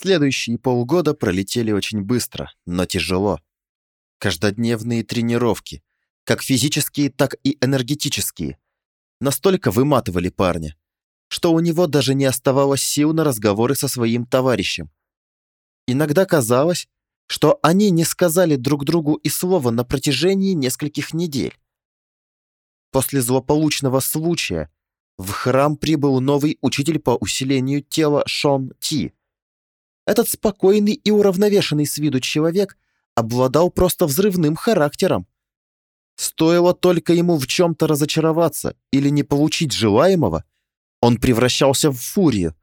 Следующие полгода пролетели очень быстро, но тяжело. Каждодневные тренировки, как физические, так и энергетические, настолько выматывали парня, что у него даже не оставалось сил на разговоры со своим товарищем. Иногда казалось, что они не сказали друг другу и слова на протяжении нескольких недель. После злополучного случая в храм прибыл новый учитель по усилению тела Шон Ти. Этот спокойный и уравновешенный с виду человек обладал просто взрывным характером. Стоило только ему в чем-то разочароваться или не получить желаемого, он превращался в фурию,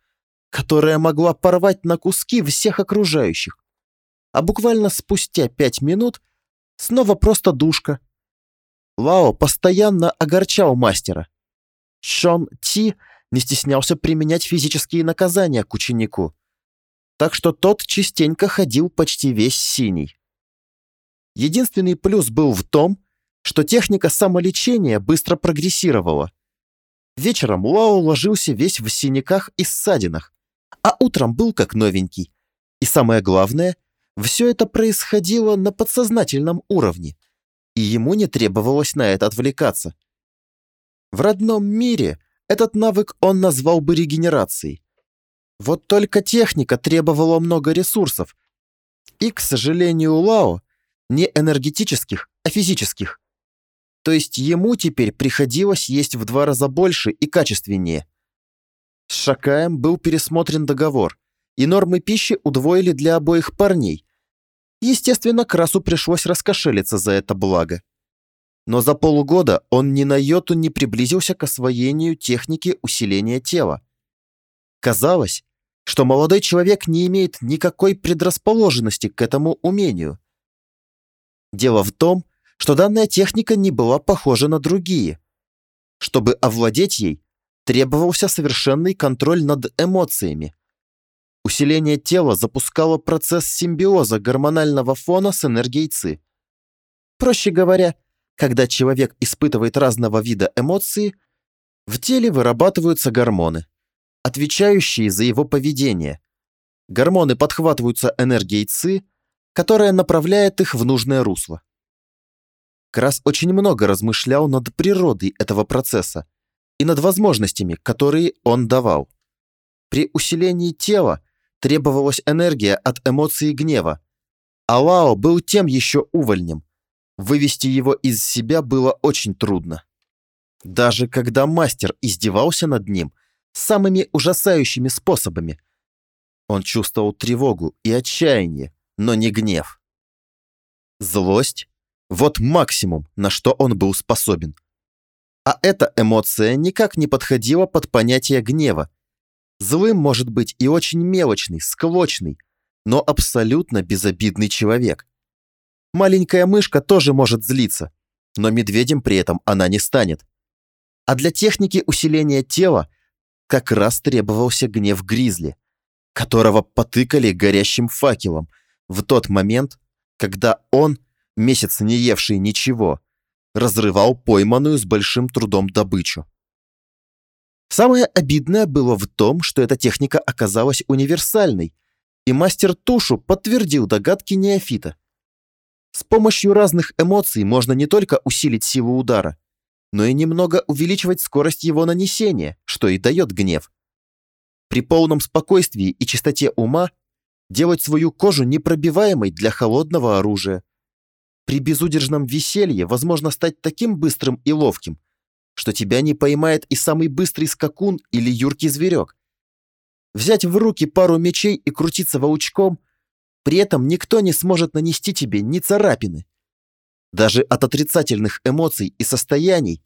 которая могла порвать на куски всех окружающих. А буквально спустя пять минут снова просто душка. Лао постоянно огорчал мастера. Шон Ти не стеснялся применять физические наказания к ученику, так что тот частенько ходил почти весь синий. Единственный плюс был в том, что техника самолечения быстро прогрессировала. Вечером Лао ложился весь в синяках и ссадинах, а утром был как новенький. И самое главное, все это происходило на подсознательном уровне, и ему не требовалось на это отвлекаться. В родном мире этот навык он назвал бы регенерацией. Вот только техника требовала много ресурсов, и, к сожалению, Лао не энергетических, а физических. То есть ему теперь приходилось есть в два раза больше и качественнее. С Шакаем был пересмотрен договор, и нормы пищи удвоили для обоих парней. Естественно, Красу пришлось раскошелиться за это благо. Но за полгода он ни на йоту не приблизился к освоению техники усиления тела. Казалось, что молодой человек не имеет никакой предрасположенности к этому умению. Дело в том, что данная техника не была похожа на другие. Чтобы овладеть ей, требовался совершенный контроль над эмоциями. Усиление тела запускало процесс симбиоза гормонального фона с энергией ЦИ. Проще говоря, когда человек испытывает разного вида эмоции, в теле вырабатываются гормоны, отвечающие за его поведение. Гормоны подхватываются энергией ЦИ, которая направляет их в нужное русло. Крас очень много размышлял над природой этого процесса и над возможностями, которые он давал. При усилении тела требовалась энергия от эмоций гнева, а Лао был тем еще увольнем. Вывести его из себя было очень трудно. Даже когда мастер издевался над ним самыми ужасающими способами, он чувствовал тревогу и отчаяние, но не гнев. Злость вот максимум, на что он был способен. А эта эмоция никак не подходила под понятие гнева. Злым может быть и очень мелочный, склочный, но абсолютно безобидный человек. Маленькая мышка тоже может злиться, но медведем при этом она не станет. А для техники усиления тела как раз требовался гнев гризли, которого потыкали горящим факелом в тот момент, когда он месяц не евший ничего, разрывал пойманную с большим трудом добычу. Самое обидное было в том, что эта техника оказалась универсальной, и мастер Тушу подтвердил догадки неофита. С помощью разных эмоций можно не только усилить силу удара, но и немного увеличивать скорость его нанесения, что и дает гнев. При полном спокойствии и чистоте ума делать свою кожу непробиваемой для холодного оружия – при безудержном веселье возможно стать таким быстрым и ловким, что тебя не поймает и самый быстрый скакун или юркий зверек. Взять в руки пару мечей и крутиться волчком, при этом никто не сможет нанести тебе ни царапины. Даже от отрицательных эмоций и состояний,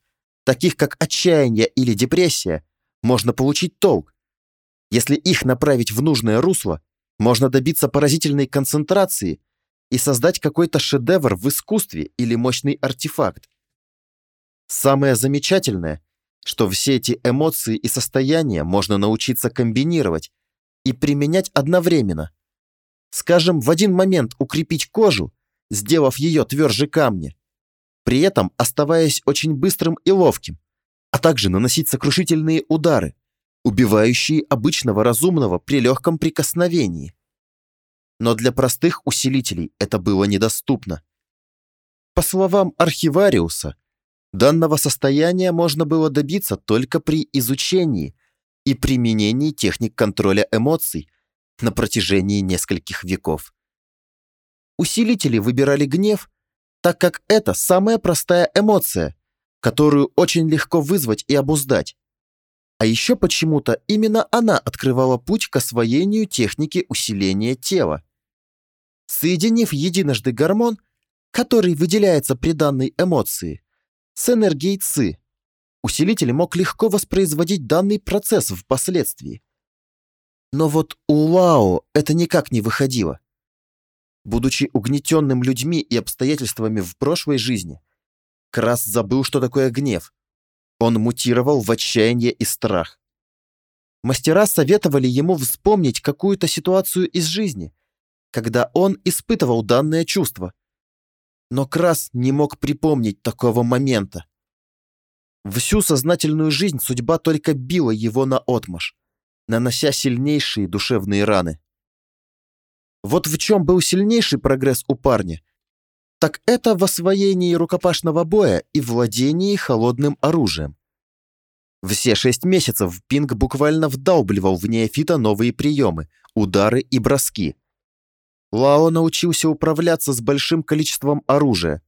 таких как отчаяние или депрессия, можно получить толк. Если их направить в нужное русло, можно добиться поразительной концентрации и создать какой-то шедевр в искусстве или мощный артефакт. Самое замечательное, что все эти эмоции и состояния можно научиться комбинировать и применять одновременно. Скажем, в один момент укрепить кожу, сделав ее тверже камня, при этом оставаясь очень быстрым и ловким, а также наносить сокрушительные удары, убивающие обычного разумного при легком прикосновении. но для простых усилителей это было недоступно. По словам архивариуса, данного состояния можно было добиться только при изучении и применении техник контроля эмоций на протяжении нескольких веков. Усилители выбирали гнев, так как это самая простая эмоция, которую очень легко вызвать и обуздать. А еще почему-то именно она открывала путь к освоению техники усиления тела. Соединив единожды гормон, который выделяется при данной эмоции, с энергией ЦИ, усилитель мог легко воспроизводить данный процесс впоследствии. Но вот у Лао это никак не выходило. Будучи угнетенным людьми и обстоятельствами в прошлой жизни, Крас забыл, что такое гнев. Он мутировал в отчаяние и страх. Мастера советовали ему вспомнить какую-то ситуацию из жизни, когда он испытывал данное чувство. Но Крас не мог припомнить такого момента. Всю сознательную жизнь судьба только била его на отмаш, нанося сильнейшие душевные раны. Вот в чем был сильнейший прогресс у парня, так это в освоении рукопашного боя и владении холодным оружием. Все шесть месяцев Пинг буквально вдалбливал в неофита новые приемы, удары и броски. Лао научился управляться с большим количеством оружия.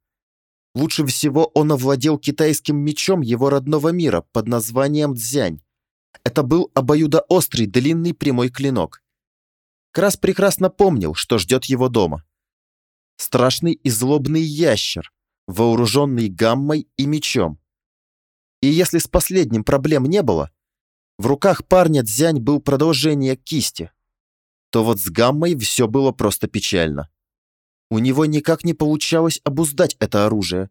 Лучше всего он овладел китайским мечом его родного мира под названием Цзянь. Это был обоюдоострый длинный прямой клинок. Крас прекрасно помнил, что ждет его дома страшный и злобный ящер, вооруженный гаммой и мечом. И если с последним проблем не было, в руках парня Дзянь был продолжение кисти, то вот с гаммой все было просто печально. У него никак не получалось обуздать это оружие.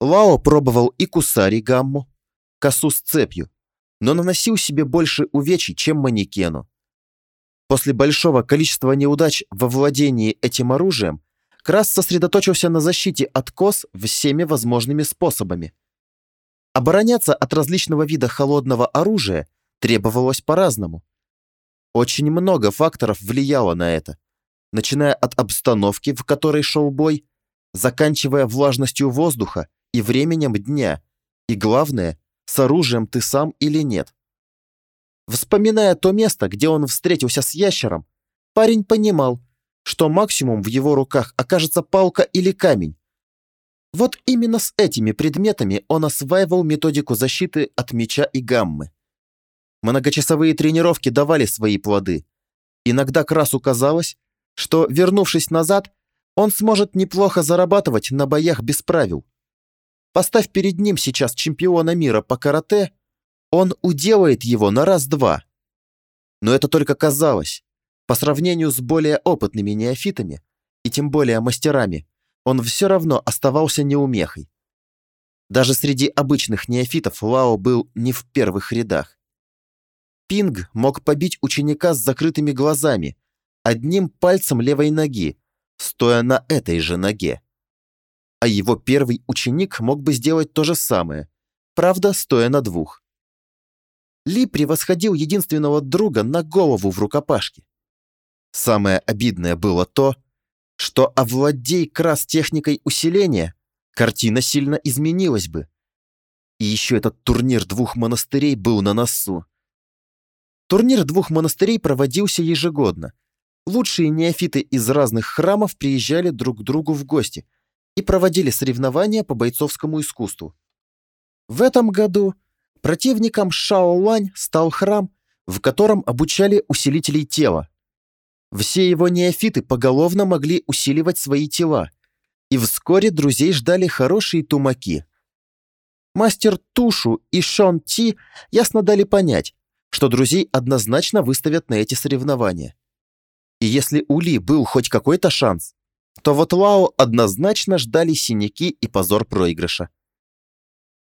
Лао пробовал и кусари гамму, косу с цепью, но наносил себе больше увечий, чем манекену. После большого количества неудач во владении этим оружием Крас сосредоточился на защите от кос всеми возможными способами. Обороняться от различного вида холодного оружия требовалось по-разному. Очень много факторов влияло на это, начиная от обстановки, в которой шел бой, заканчивая влажностью воздуха и временем дня, и главное, с оружием ты сам или нет. Вспоминая то место, где он встретился с ящером, парень понимал, что максимум в его руках окажется палка или камень. Вот именно с этими предметами он осваивал методику защиты от меча и гаммы. Многочасовые тренировки давали свои плоды. Иногда Красу казалось, что, вернувшись назад, он сможет неплохо зарабатывать на боях без правил. Поставь перед ним сейчас чемпиона мира по карате, он уделает его на раз-два. Но это только казалось. По сравнению с более опытными неофитами, и тем более мастерами, он все равно оставался неумехой. Даже среди обычных неофитов Лао был не в первых рядах. Пинг мог побить ученика с закрытыми глазами, одним пальцем левой ноги, стоя на этой же ноге. А его первый ученик мог бы сделать то же самое, правда, стоя на двух. Ли превосходил единственного друга на голову в рукопашке. Самое обидное было то, что овладей крас техникой усиления, картина сильно изменилась бы. И еще этот турнир двух монастырей был на носу. Турнир двух монастырей проводился ежегодно. Лучшие неофиты из разных храмов приезжали друг к другу в гости и проводили соревнования по бойцовскому искусству. В этом году противником Шао Лань стал храм, в котором обучали усилителей тела. Все его неофиты поголовно могли усиливать свои тела, и вскоре друзей ждали хорошие тумаки. Мастер Тушу и Шон Ти ясно дали понять, что друзей однозначно выставят на эти соревнования. И если у Ли был хоть какой-то шанс, то вот Лао однозначно ждали синяки и позор проигрыша.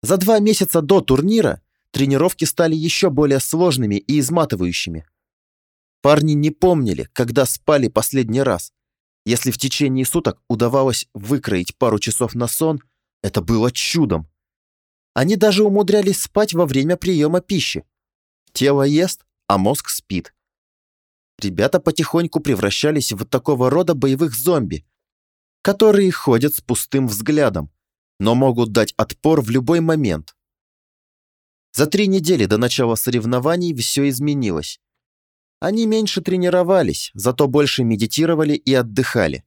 За два месяца до турнира тренировки стали еще более сложными и изматывающими. Парни не помнили, когда спали последний раз. Если в течение суток удавалось выкроить пару часов на сон, это было чудом. Они даже умудрялись спать во время приема пищи. Тело ест, а мозг спит. ребята потихоньку превращались в такого рода боевых зомби, которые ходят с пустым взглядом, но могут дать отпор в любой момент. За три недели до начала соревнований все изменилось. Они меньше тренировались, зато больше медитировали и отдыхали.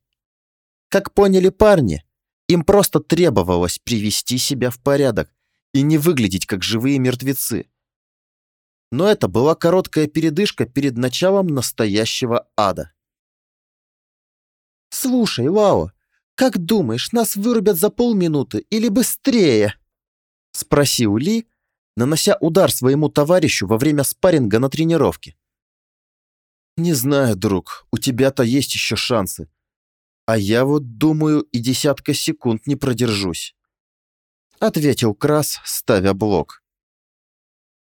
Как поняли парни, им просто требовалось привести себя в порядок и не выглядеть как живые мертвецы. Но это была короткая передышка перед началом настоящего ада. «Слушай, Лао, как думаешь, нас вырубят за полминуты или быстрее?» Спросил Ли, нанося удар своему товарищу во время спарринга на тренировке. «Не знаю, друг, у тебя-то есть еще шансы. А я вот думаю, и десятка секунд не продержусь», — ответил Крас, ставя блок.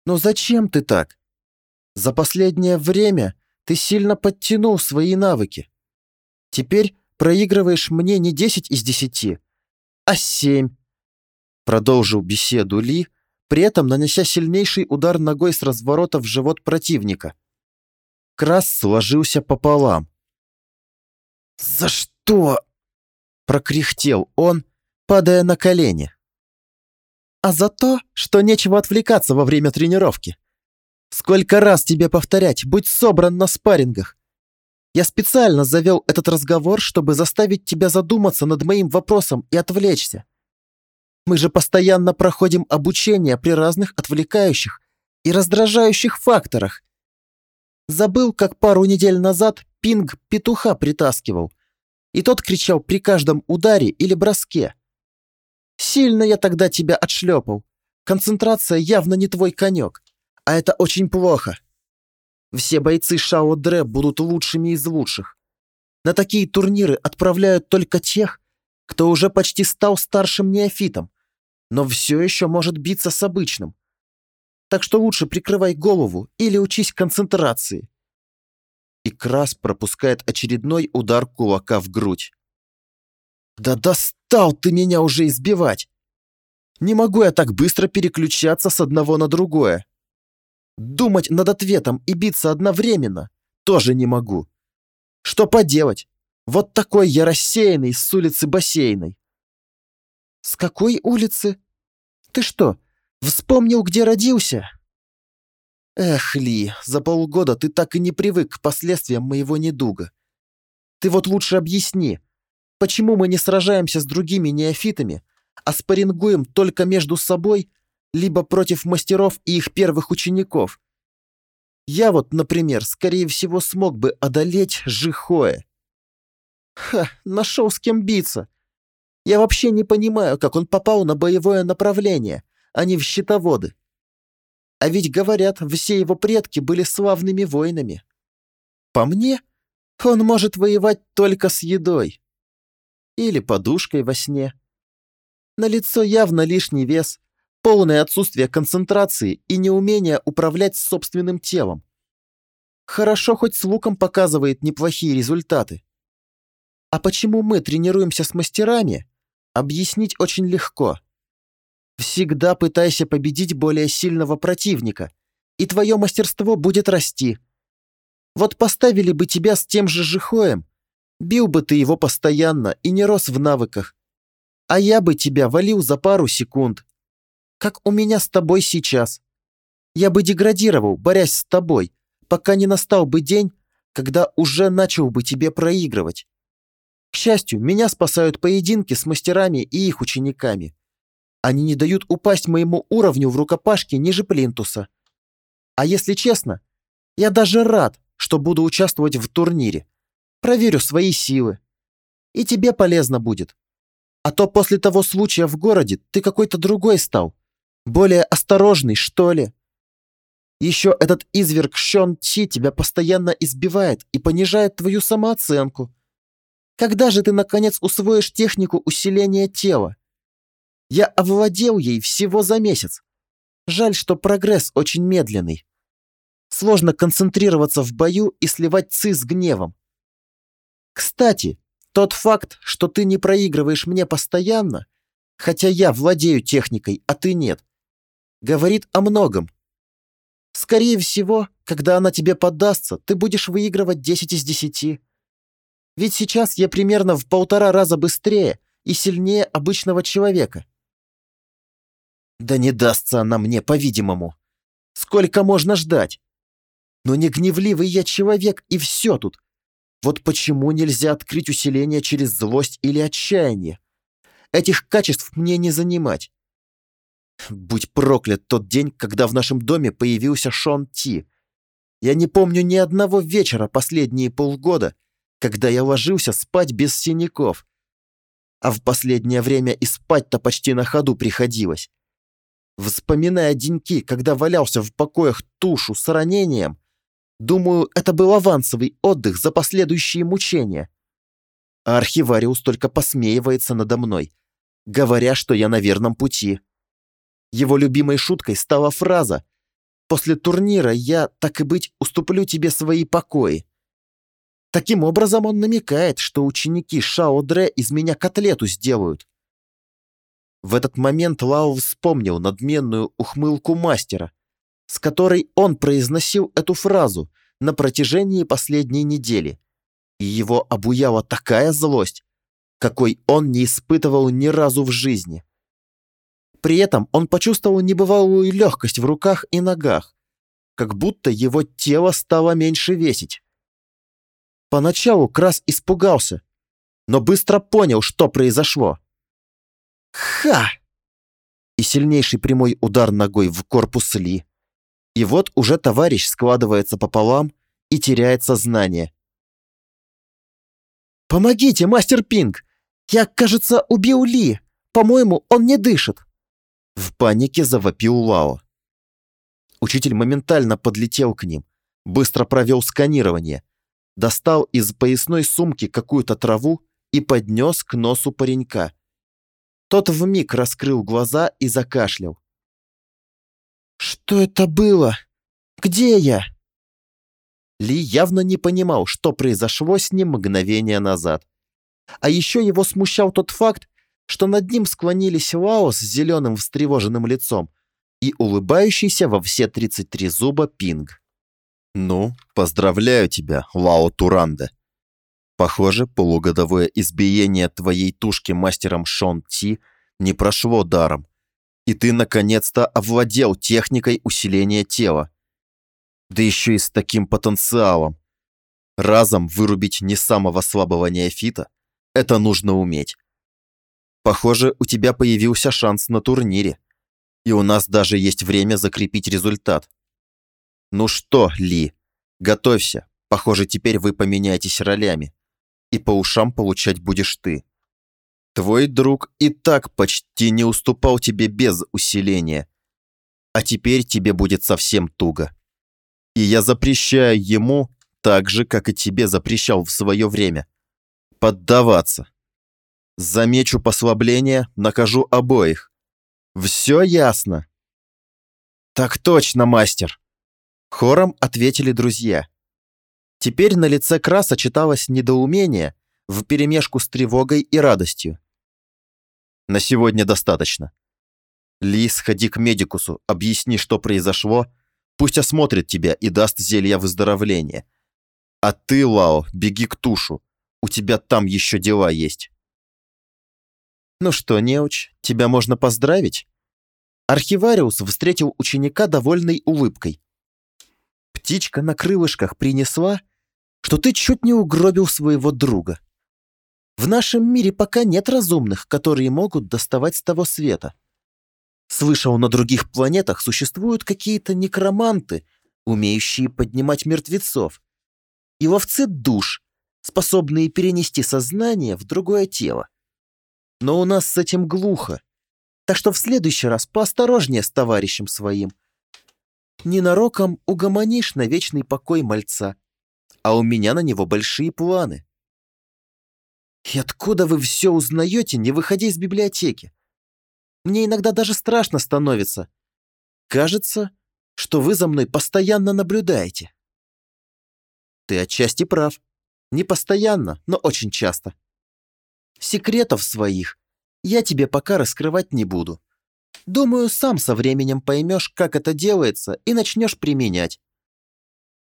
«Но зачем ты так? За последнее время ты сильно подтянул свои навыки. Теперь проигрываешь мне не 10 из 10, а 7. Продолжил беседу Ли, при этом нанося сильнейший удар ногой с разворота в живот противника. Крас сложился пополам. «За что?» — прокряхтел он, падая на колени. «А за то, что нечего отвлекаться во время тренировки. Сколько раз тебе повторять, будь собран на спаррингах. Я специально завел этот разговор, чтобы заставить тебя задуматься над моим вопросом и отвлечься. Мы же постоянно проходим обучение при разных отвлекающих и раздражающих факторах. Забыл, как пару недель назад Пинг петуха притаскивал, и тот кричал при каждом ударе или броске. Сильно я тогда тебя отшлепал. Концентрация явно не твой конек, а это очень плохо. Все бойцы Шао Дре будут лучшими из лучших. На такие турниры отправляют только тех, кто уже почти стал старшим неофитом, но все еще может биться с обычным. Так что лучше прикрывай голову или учись концентрации. И Крас пропускает очередной удар кулака в грудь. «Да достал ты меня уже избивать! Не могу я так быстро переключаться с одного на другое. Думать над ответом и биться одновременно тоже не могу. Что поделать? Вот такой я рассеянный с улицы бассейной. С какой улицы? Ты что, вспомнил, где родился? Эх, Ли, за полгода ты так и не привык к последствиям моего недуга. Ты вот лучше объясни, почему мы не сражаемся с другими неофитами, а спаррингуем только между собой либо против мастеров и их первых учеников. Я вот, например, скорее всего смог бы одолеть Жихоэ. Ха, нашел с кем биться. Я вообще не понимаю, как он попал на боевое направление, а не в щитоводы. А ведь, говорят, все его предки были славными воинами. По мне, он может воевать только с едой. Или подушкой во сне. На лицо явно лишний вес, полное отсутствие концентрации и неумение управлять собственным телом. Хорошо хоть с луком показывает неплохие результаты. А почему мы тренируемся с мастерами, объяснить очень легко. Всегда пытайся победить более сильного противника, и твое мастерство будет расти. Вот поставили бы тебя с тем же Жихоем, бил бы ты его постоянно и не рос в навыках, а я бы тебя валил за пару секунд, как у меня с тобой сейчас. Я бы деградировал, борясь с тобой, пока не настал бы день, когда уже начал бы тебе проигрывать. Счастью, меня спасают поединки с мастерами и их учениками. Они не дают упасть моему уровню в рукопашке ниже плинтуса. А если честно, я даже рад, что буду участвовать в турнире. Проверю свои силы. И тебе полезно будет. А то после того случая в городе ты какой-то другой стал. Более осторожный, что ли? Еще этот изверг Шон Чи тебя постоянно избивает и понижает твою самооценку. Когда же ты, наконец, усвоишь технику усиления тела? Я овладел ей всего за месяц. Жаль, что прогресс очень медленный. Сложно концентрироваться в бою и сливать ци с гневом. Кстати, тот факт, что ты не проигрываешь мне постоянно, хотя я владею техникой, а ты нет, говорит о многом. Скорее всего, когда она тебе поддастся, ты будешь выигрывать 10 из 10. Ведь сейчас я примерно в полтора раза быстрее и сильнее обычного человека. Да не дастся она мне, по-видимому. Сколько можно ждать? Но не гневливый я человек, и все тут. Вот почему нельзя открыть усиление через злость или отчаяние? Этих качеств мне не занимать. Будь проклят тот день, когда в нашем доме появился Шон Ти. Я не помню ни одного вечера последние полгода, когда я ложился спать без синяков. А в последнее время и спать-то почти на ходу приходилось. Вспоминая деньки, когда валялся в покоях тушу с ранением, думаю, это был авансовый отдых за последующие мучения. А архивариус только посмеивается надо мной, говоря, что я на верном пути. Его любимой шуткой стала фраза «После турнира я, так и быть, уступлю тебе свои покои». Таким образом он намекает, что ученики Шао Дре из меня котлету сделают. В этот момент Лао вспомнил надменную ухмылку мастера, с которой он произносил эту фразу на протяжении последней недели, и его обуяла такая злость, какой он не испытывал ни разу в жизни. При этом он почувствовал небывалую легкость в руках и ногах, как будто его тело стало меньше весить. Поначалу Крас испугался, но быстро понял, что произошло. Ха! И сильнейший прямой удар ногой в корпус Ли. И вот уже товарищ складывается пополам и теряет сознание. «Помогите, мастер Пинг! Я, кажется, убил Ли! По-моему, он не дышит!» В панике завопил Лао. Учитель моментально подлетел к ним, быстро провел сканирование, достал из поясной сумки какую-то траву и поднес к носу паренька. Тот вмиг раскрыл глаза и закашлял. «Что это было? Где я?» Ли явно не понимал, что произошло с ним мгновение назад. А еще его смущал тот факт, что над ним склонились Лао с зеленым встревоженным лицом и улыбающийся во все 33 зуба Пинг. «Ну, поздравляю тебя, Лао Туранда. Похоже, полугодовое избиение твоей тушки мастером Шон Ти не прошло даром, и ты наконец-то овладел техникой усиления тела. Да еще и с таким потенциалом. Разом вырубить не самого слабого неофита – это нужно уметь. Похоже, у тебя появился шанс на турнире, и у нас даже есть время закрепить результат. Ну что, Ли, готовься, похоже, теперь вы поменяетесь ролями и по ушам получать будешь ты. Твой друг и так почти не уступал тебе без усиления, а теперь тебе будет совсем туго. И я запрещаю ему, так же, как и тебе запрещал в свое время, поддаваться. Замечу послабление, накажу обоих. Все ясно? Так точно, мастер. Хором ответили друзья. Теперь на лице Краса читалось недоумение вперемешку с тревогой и радостью. «На сегодня достаточно. Ли, сходи к медикусу, объясни, что произошло, пусть осмотрит тебя и даст зелья выздоровления. А ты, Лао, беги к тушу, у тебя там еще дела есть». «Ну что, неуч, тебя можно поздравить?» Архивариус встретил ученика довольной улыбкой. Птичка на крылышках принесла что ты чуть не угробил своего друга. В нашем мире пока нет разумных, которые могут доставать с того света. Слышал, на других планетах существуют какие-то некроманты, умеющие поднимать мертвецов, и ловцы душ, способные перенести сознание в другое тело. Но у нас с этим глухо, так что в следующий раз поосторожнее с товарищем своим. Ненароком угомонишь на вечный покой мальца а у меня на него большие планы. И откуда вы все узнаете, не выходя из библиотеки? Мне иногда даже страшно становится. Кажется, что вы за мной постоянно наблюдаете. Ты отчасти прав. Не постоянно, но очень часто. Секретов своих я тебе пока раскрывать не буду. Думаю, сам со временем поймешь, как это делается, и начнешь применять.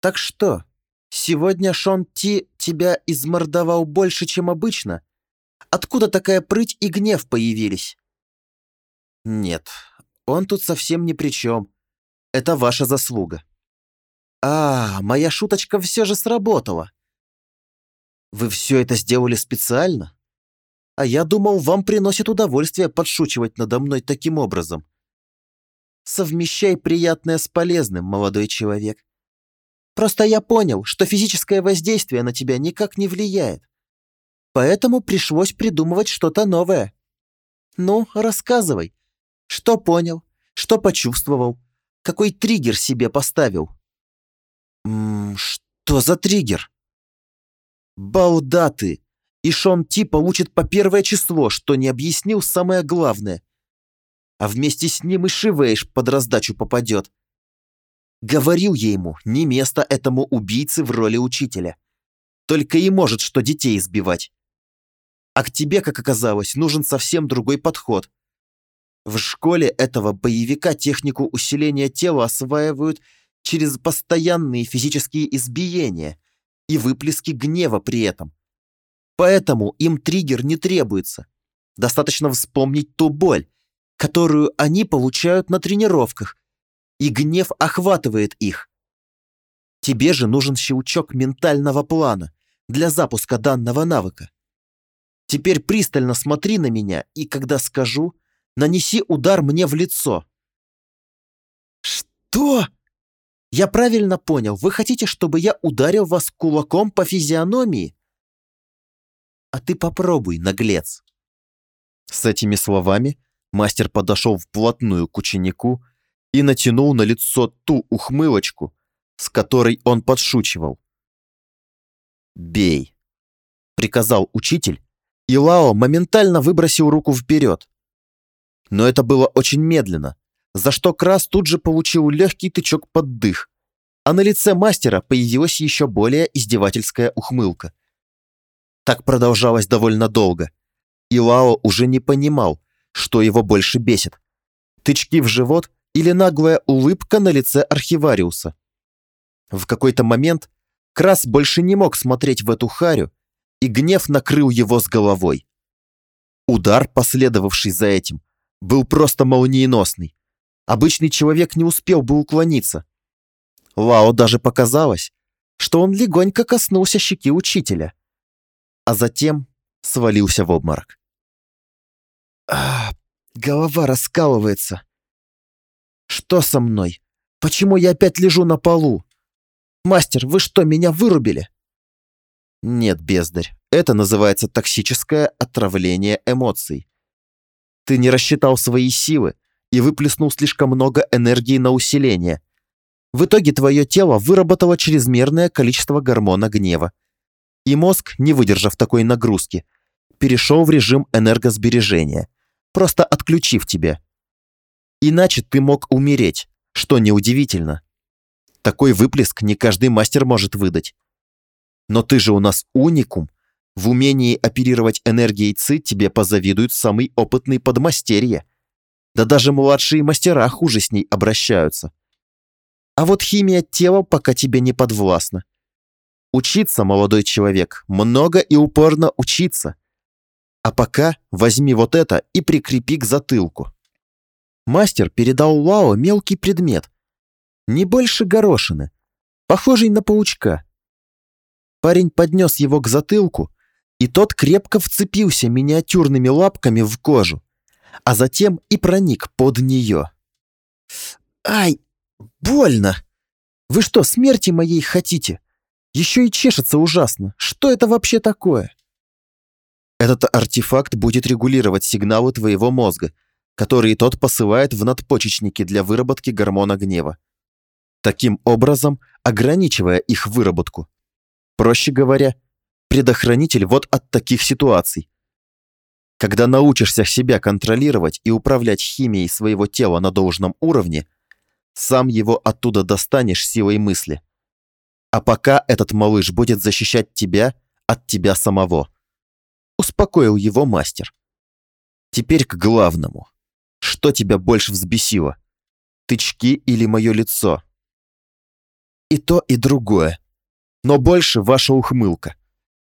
Так что, сегодня Шон Ти тебя измордовал больше, чем обычно? Откуда такая прыть и гнев появились? Нет, он тут совсем ни при чем. Это ваша заслуга. А, моя шуточка все же сработала. Вы все это сделали специально? А я думал, вам приносит удовольствие подшучивать надо мной таким образом. Совмещай приятное с полезным, молодой человек. Просто я понял, что физическое воздействие на тебя никак не влияет. Поэтому пришлось придумывать что-то новое. Ну, рассказывай. Что понял? Что почувствовал? Какой триггер себе поставил? Ммм, что за триггер? Балда ты! И Шон Ти получит по первое число, что не объяснил самое главное. А вместе с ним и Шивейш под раздачу попадет. Говорил я ему, не место этому убийце в роли учителя. Только и может что детей избивать. А к тебе, как оказалось, нужен совсем другой подход. В школе этого боевика технику усиления тела осваивают через постоянные физические избиения и выплески гнева при этом. Поэтому им триггер не требуется. Достаточно вспомнить ту боль, которую они получают на тренировках, и гнев охватывает их. Тебе же нужен щелчок ментального плана для запуска данного навыка. Теперь пристально смотри на меня, и когда скажу, нанеси удар мне в лицо. Что? Я правильно понял, вы хотите, чтобы я ударил вас кулаком по физиономии? А ты попробуй, наглец. С этими словами мастер подошел вплотную к ученику и натянул на лицо ту ухмылочку, с которой он подшучивал. «Бей!» — приказал учитель, и Лао моментально выбросил руку вперед. Но это было очень медленно, за что Крас тут же получил легкий тычок под дых, а на лице мастера появилась еще более издевательская ухмылка. Так продолжалось довольно долго, и Лао уже не понимал, что его больше бесит. Тычки в живот или наглая улыбка на лице архивариуса. В какой-то момент Крас больше не мог смотреть в эту харю, и гнев накрыл его с головой. Удар, последовавший за этим, был просто молниеносный. Обычный человек не успел бы уклониться. Лао даже показалось, что он легонько коснулся щеки учителя, а затем свалился в обморок. «А, голова раскалывается», что со мной? Почему я опять лежу на полу? Мастер, вы что, меня вырубили? Нет, бездарь. Это называется токсическое отравление эмоций. Ты не рассчитал свои силы и выплеснул слишком много энергии на усиление. В итоге твое тело выработало чрезмерное количество гормона гнева. И мозг, не выдержав такой нагрузки, перешел в режим энергосбережения, просто отключив тебя. Иначе ты мог умереть, что неудивительно. Такой выплеск не каждый мастер может выдать. Но ты же у нас уникум. В умении оперировать энергией ЦИ тебе позавидуют самый опытный подмастерье. Да даже младшие мастера хуже с ней обращаются. А вот химия тела пока тебе не подвластна. Учиться, молодой человек, много и упорно учиться. А пока возьми вот это и прикрепи к затылку. Мастер передал Лао мелкий предмет. Не больше горошины, похожий на паучка. Парень поднес его к затылку, и тот крепко вцепился миниатюрными лапками в кожу, а затем и проник под нее. «Ай, больно! Вы что, смерти моей хотите? Еще и чешется ужасно. Что это вообще такое?» Этот артефакт будет регулировать сигналы твоего мозга, которые тот посылает в надпочечники для выработки гормона гнева. Таким образом, ограничивая их выработку. Проще говоря, предохранитель вот от таких ситуаций. Когда научишься себя контролировать и управлять химией своего тела на должном уровне, сам его оттуда достанешь силой мысли. А пока этот малыш будет защищать тебя от тебя самого. Успокоил его мастер. Теперь к главному. Что тебя больше взбесило? Тычки или мое лицо? и то, и другое. Но больше ваша ухмылка.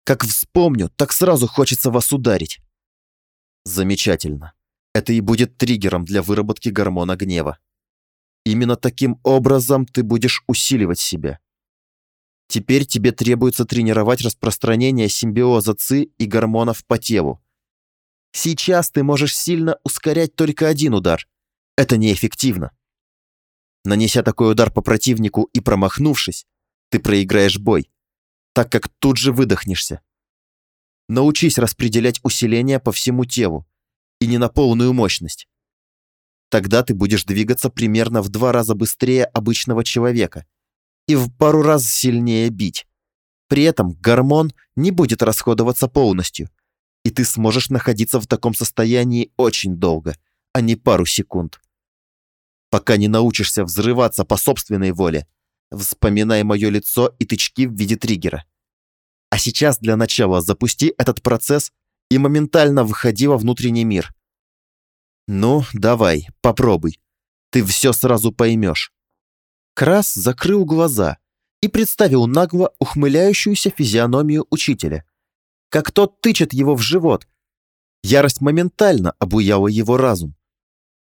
Как вспомню, так сразу хочется вас ударить. Замечательно. Это и будет триггером для выработки гормона гнева. Именно таким образом ты будешь усиливать себя. Теперь тебе требуется тренировать распространение симбиоза ЦИ и гормонов по телу. Сейчас ты можешь сильно ускорять только один удар. Это неэффективно. Нанеся такой удар по противнику и промахнувшись, ты проиграешь бой, так как тут же выдохнешься. Научись распределять усиление по всему телу и не на полную мощность. Тогда ты будешь двигаться примерно в два раза быстрее обычного человека и в пару раз сильнее бить. При этом гормон не будет расходоваться полностью, и ты сможешь находиться в таком состоянии очень долго, а не пару секунд. Пока не научишься взрываться по собственной воле, вспоминай мое лицо и тычки в виде триггера. А сейчас для начала запусти этот процесс и моментально выходи во внутренний мир. Ну, давай, попробуй. Ты все сразу поймешь. Крас закрыл глаза и представил нагло ухмыляющуюся физиономию учителя. Как тот тычет его в живот. Ярость моментально обуяла его разум.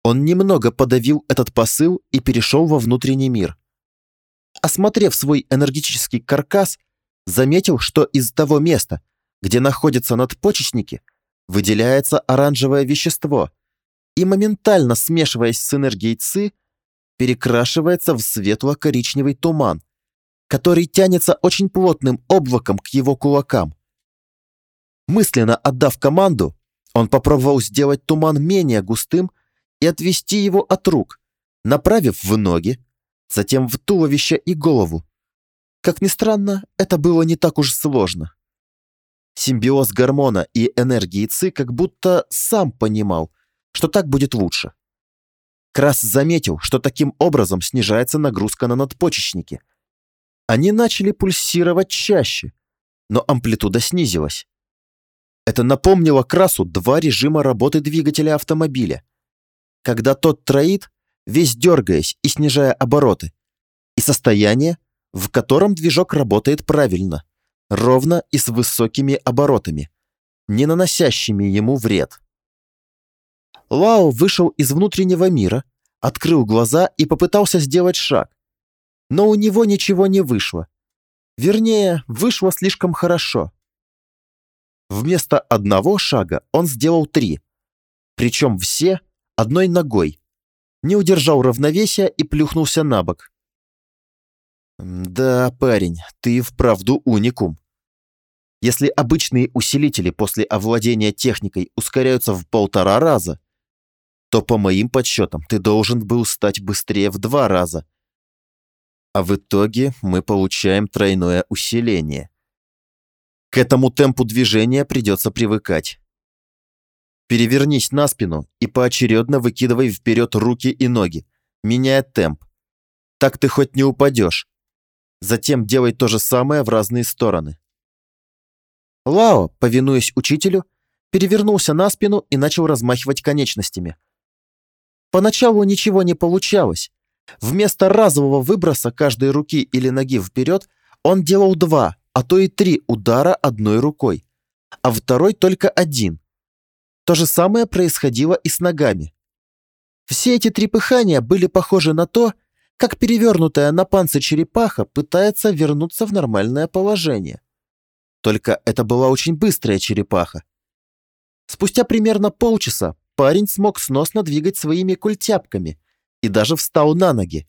Он немного подавил этот посыл и перешел во внутренний мир. Осмотрев свой энергетический каркас, заметил, что из того места, где находятся надпочечники, выделяется оранжевое вещество – и, моментально смешиваясь с энергией ЦИ, перекрашивается в светло-коричневый туман, который тянется очень плотным облаком к его кулакам. Мысленно отдав команду, он попробовал сделать туман менее густым и отвести его от рук, направив в ноги, затем в туловище и голову. Как ни странно, это было не так уж сложно. Симбиоз гормона и энергии ЦИ как будто сам понимал, что так будет лучше. Крас заметил, что таким образом снижается нагрузка на надпочечники. Они начали пульсировать чаще, но амплитуда снизилась. Это напомнило Красу два режима работы двигателя автомобиля. Когда тот троит, весь дергаясь и снижая обороты, и состояние, в котором движок работает правильно, ровно и с высокими оборотами, не наносящими ему вред. Лао вышел из внутреннего мира, открыл глаза и попытался сделать шаг. Но у него ничего не вышло. Вернее, вышло слишком хорошо. Вместо одного шага он сделал три. Причем все одной ногой. Не удержал равновесия и плюхнулся на бок. «Да, парень, ты вправду уникум. Если обычные усилители после овладения техникой ускоряются в полтора раза, то по моим подсчетам ты должен был стать быстрее в два раза. А в итоге мы получаем тройное усиление. К этому темпу движения придется привыкать. Перевернись на спину и поочередно выкидывай вперед руки и ноги, меняя темп. Так ты хоть не упадешь. Затем делай то же самое в разные стороны. Лао, повинуясь учителю, перевернулся на спину и начал размахивать конечностями – Поначалу ничего не получалось. Вместо разового выброса каждой руки или ноги вперед он делал два, а то и три удара одной рукой, а второй только один. То же самое происходило и с ногами. Все эти трепыхания были похожи на то, как перевернутая на панце черепаха пытается вернуться в нормальное положение. Только это была очень быстрая черепаха. Спустя примерно полчаса парень смог сносно двигать своими культяпками и даже встал на ноги.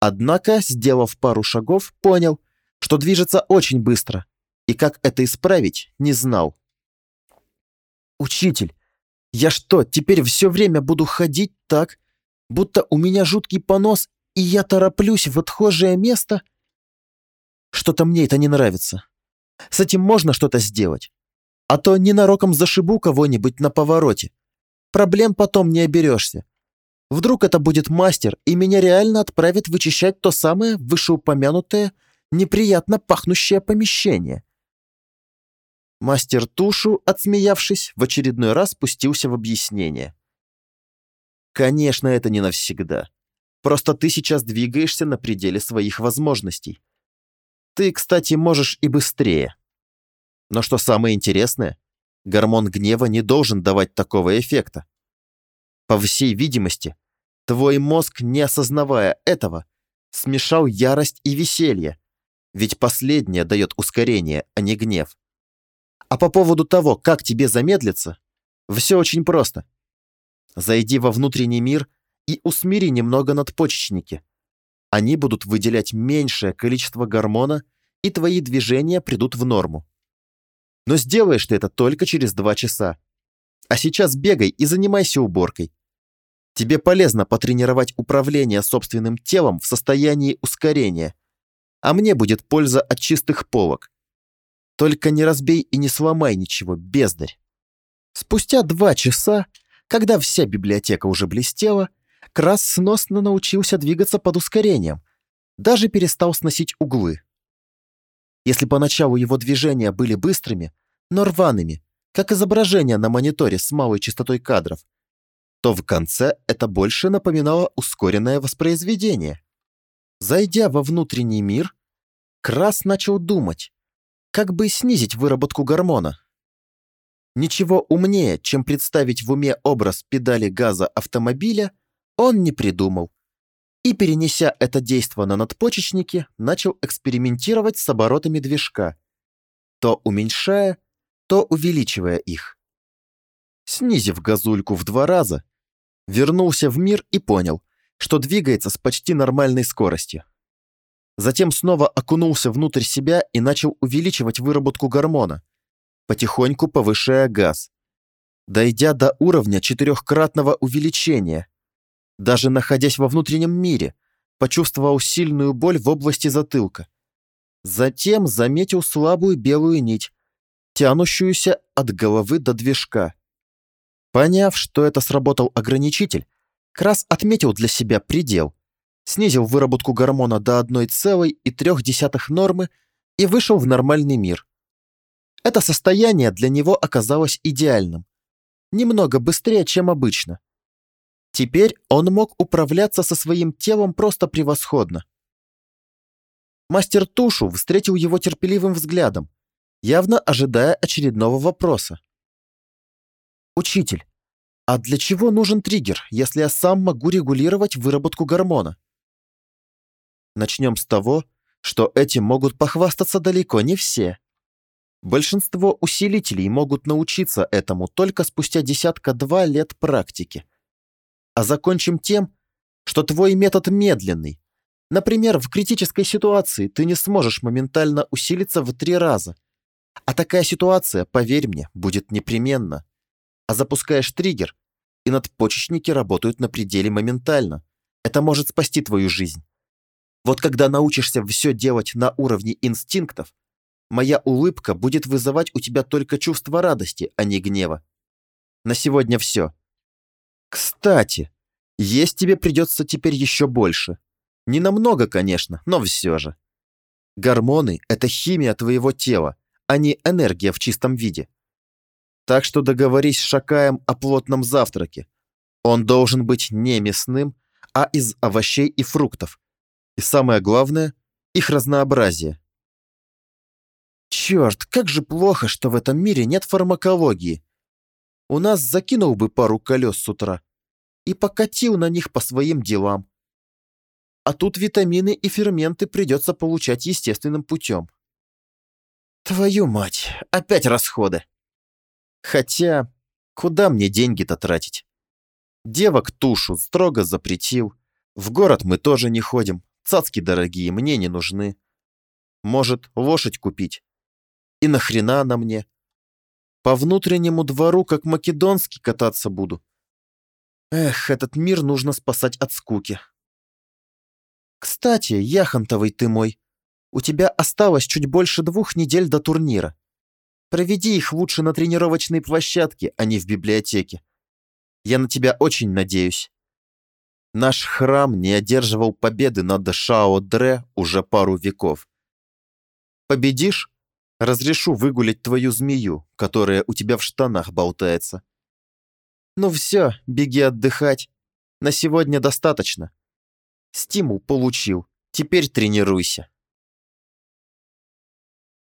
Однако, сделав пару шагов, понял, что движется очень быстро, и как это исправить, не знал. «Учитель, я что, теперь все время буду ходить так, будто у меня жуткий понос, и я тороплюсь в отхожее место?» Что-то мне это не нравится. С этим можно что-то сделать. А то ненароком зашибу кого-нибудь на повороте, Проблем потом не оберешься. Вдруг это будет мастер, и меня реально отправят вычищать то самое вышеупомянутое, неприятно пахнущее помещение. Мастер Тушу, отсмеявшись, в очередной раз спустился в объяснение. Конечно, это не навсегда. Просто ты сейчас двигаешься на пределе своих возможностей. Ты, кстати, можешь и быстрее. Но что самое интересное, гормон гнева не должен давать такого эффекта. По всей видимости, твой мозг, не осознавая этого, смешал ярость и веселье, ведь последнее дает ускорение, а не гнев. А по поводу того, как тебе замедлиться, все очень просто. Зайди во внутренний мир и усмири немного надпочечники. Они будут выделять меньшее количество гормона, и твои движения придут в норму. Но сделаешь ты это только через два часа. А сейчас бегай и занимайся уборкой. Тебе полезно потренировать управление собственным телом в состоянии ускорения. А мне будет польза от чистых полок. Только не разбей и не сломай ничего, бездарь. Спустя два часа, когда вся библиотека уже блестела, Крас сносно научился двигаться под ускорением, даже перестал сносить углы. Если поначалу его движения были быстрыми, но рваными, как изображение на мониторе с малой частотой кадров, то в конце это больше напоминало ускоренное воспроизведение. Зайдя во внутренний мир, Крас начал думать, как бы снизить выработку гормона. Ничего умнее, чем представить в уме образ педали газа автомобиля, он не придумал. И, перенеся это действо на надпочечники, начал экспериментировать с оборотами движка, то уменьшая, то увеличивая их. Снизив газульку в два раза, вернулся в мир и понял, что двигается с почти нормальной скоростью. Затем снова окунулся внутрь себя и начал увеличивать выработку гормона, потихоньку повышая газ, дойдя до уровня четырехкратного увеличения. Даже находясь во внутреннем мире, почувствовал сильную боль в области затылка. Затем заметил слабую белую нить, тянущуюся от головы до движка. Поняв, что это сработал ограничитель, Крас отметил для себя предел, снизил выработку гормона до 1,3 нормы и вышел в нормальный мир. Это состояние для него оказалось идеальным. Немного быстрее, чем обычно. Теперь он мог управляться со своим телом просто превосходно. Мастер Тушу встретил его терпеливым взглядом, явно ожидая очередного вопроса. «Учитель, а для чего нужен триггер, если я сам могу регулировать выработку гормона?» Начнем с того, что этим могут похвастаться далеко не все. Большинство усилителей могут научиться этому только спустя десятка-два лет практики. А закончим тем, что твой метод медленный. Например, в критической ситуации ты не сможешь моментально усилиться в три раза. А такая ситуация, поверь мне, будет непременно. А запускаешь триггер, и надпочечники работают на пределе моментально. Это может спасти твою жизнь. Вот когда научишься все делать на уровне инстинктов, моя улыбка будет вызывать у тебя только чувство радости, а не гнева. На сегодня все. Кстати, есть тебе придется теперь еще больше. Не намного, конечно, но все же. Гормоны – это химия твоего тела, а не энергия в чистом виде. Так что договорись с Шакаем о плотном завтраке. Он должен быть не мясным, а из овощей и фруктов, и самое главное, их разнообразие. Черт, как же плохо, что в этом мире нет фармакологии. У нас закинул бы пару колес с утра и покатил на них по своим делам. А тут витамины и ферменты придется получать естественным путем. Твою мать, опять расходы. Хотя, куда мне деньги-то тратить? Девок тушу строго запретил. В город мы тоже не ходим. Цацки дорогие, мне не нужны. Может, лошадь купить? И нахрена она мне? По внутреннему двору, как македонский, кататься буду. Эх, этот мир нужно спасать от скуки. Кстати, яхонтовый ты мой, у тебя осталось чуть больше двух недель до турнира. Проведи их лучше на тренировочной площадке, а не в библиотеке. Я на тебя очень надеюсь. Наш храм не одерживал победы над Шао-Дре уже пару веков. Победишь? Разрешу выгулять твою змею, которая у тебя в штанах болтается. Ну все, беги отдыхать. На сегодня достаточно. Стимул получил. Теперь тренируйся.